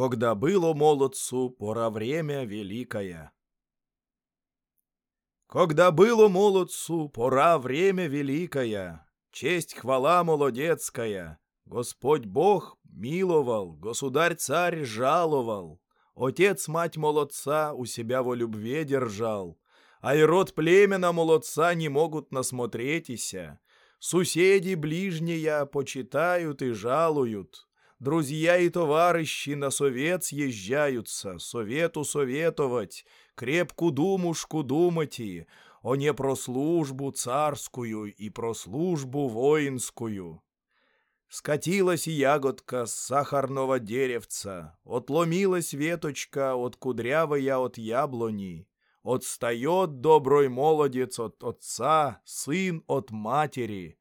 Когда было молодцу, пора время великое. Когда было молодцу, пора время великое, Честь хвала молодецкая, Господь Бог миловал, Государь-царь жаловал, Отец-мать молодца у себя во любве держал, А и род племена молодца не могут насмотретися, Суседи ближние почитают и жалуют, Друзья и товарищи на совет съезжаются, Совету советовать, крепку думушку думати, О не про службу царскую и про службу воинскую. Скатилась ягодка с сахарного деревца, Отломилась веточка от кудрявая от яблони, Отстает добрый молодец от отца, сын от матери,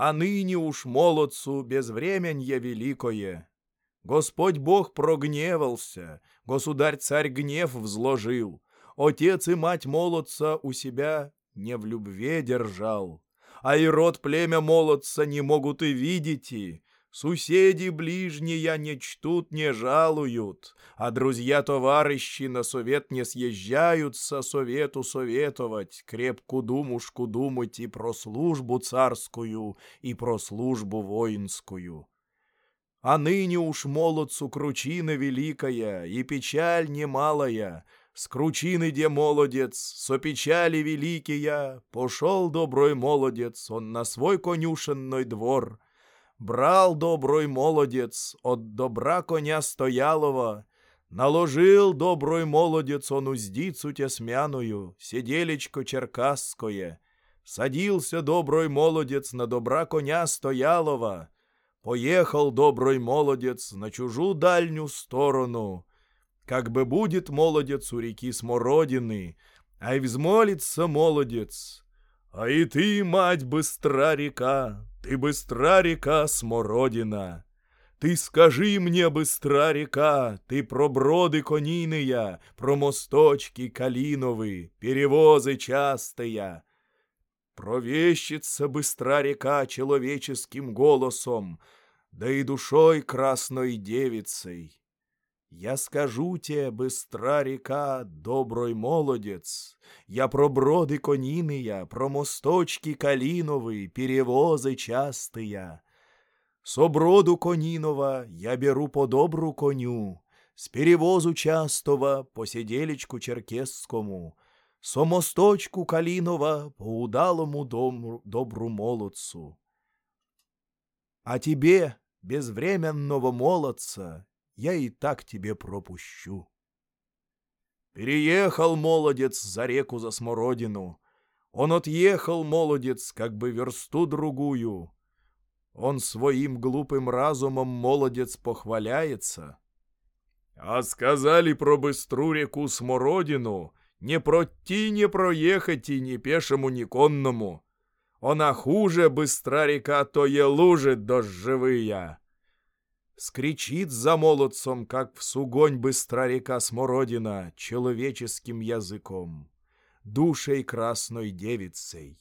А ныне уж молодцу безвременье великое. Господь Бог прогневался, государь-царь гнев взложил, Отец и мать молодца у себя не в любве держал, А и род племя молодца не могут и видите, Суседи ближние не чтут, не жалуют, а друзья-товарищи на совет не съезжаются совету советовать, крепку думушку думать и про службу царскую, и про службу воинскую. А ныне уж молодцу кручина великая и печаль немалая, с кручины, где молодец, со печали великия, пошел доброй молодец, он на свой конюшенный двор — Брал добрый молодец от добра коня стоялого, Наложил добрый молодец он уздицу тесмяную, Седелечко черкасское. Садился добрый молодец на добра коня стоялого, Поехал добрый молодец на чужую дальнюю сторону. Как бы будет молодец у реки Смородины, Ай взмолится молодец, а и ты, мать, быстра река, ты быстра река Смородина. Ты скажи мне, быстра река, ты про броды кониные, про мосточки калиновые, перевозы частые. Провещится быстра река человеческим голосом, да и душой красной девицей. Я скажу тебе, быстра река, доброй молодец, Я про броды кониные, про мосточки калиновые, перевозы частые. Со броду конинова я беру по добру коню, С перевозу частого по седелечку черкесскому, Со мосточку калинова по удалому дому добру молодцу. А тебе, безвременного молодца, я и так тебе пропущу. Переехал молодец за реку за смородину. Он отъехал, молодец, как бы версту другую. Он своим глупым разумом, молодец, похваляется. А сказали про быстру реку Смородину, не пройти, не проехать и ни пешему, ни конному. Она хуже быстра река, то е лужи дождевые скричит за молодцом, как в сугонь быстра река Смородина, человеческим языком, душей красной девицей.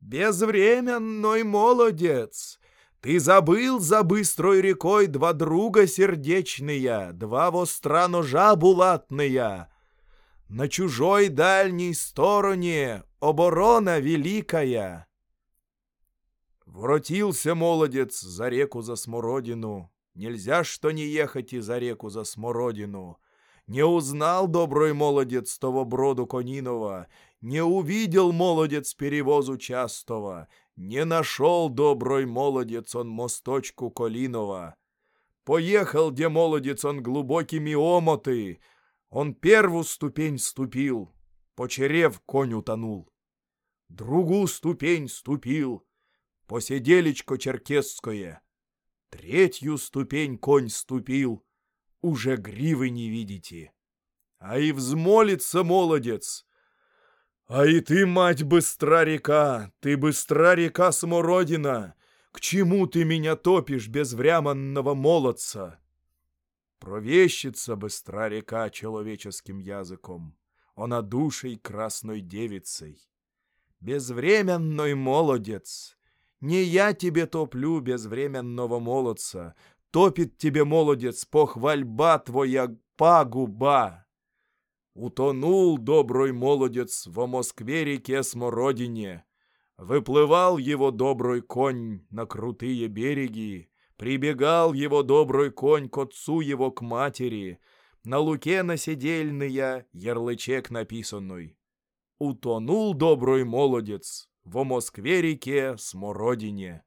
Безвременной молодец! Ты забыл за быстрой рекой два друга сердечные, два востра ножа булатные. На чужой дальней стороне оборона великая. Воротился молодец за реку за смородину, Нельзя, что не ехать и за реку за смородину. Не узнал добрый молодец того броду конинова, Не увидел молодец перевозу частого, Не нашел добрый молодец он мосточку Колинова. Поехал, где молодец он глубокими омоты, Он первую ступень ступил, почерев конь утонул. Другую ступень ступил, поседелечко черкесское — Третью ступень конь ступил, уже гривы не видите. А и взмолится молодец. А и ты, мать, быстра река, ты быстра река Смородина, к чему ты меня топишь без вряманного молодца? Провещится быстра река человеческим языком, она душей красной девицей. Безвременной молодец, не я тебе топлю безвременного молодца, Топит тебе, молодец, похвальба твоя пагуба. Утонул добрый молодец во Москве-реке Смородине. Выплывал его добрый конь на крутые береги, Прибегал его добрый конь к отцу его, к матери, На луке насидельная ярлычек написанный. Утонул добрый молодец во Москве-реке Смородине.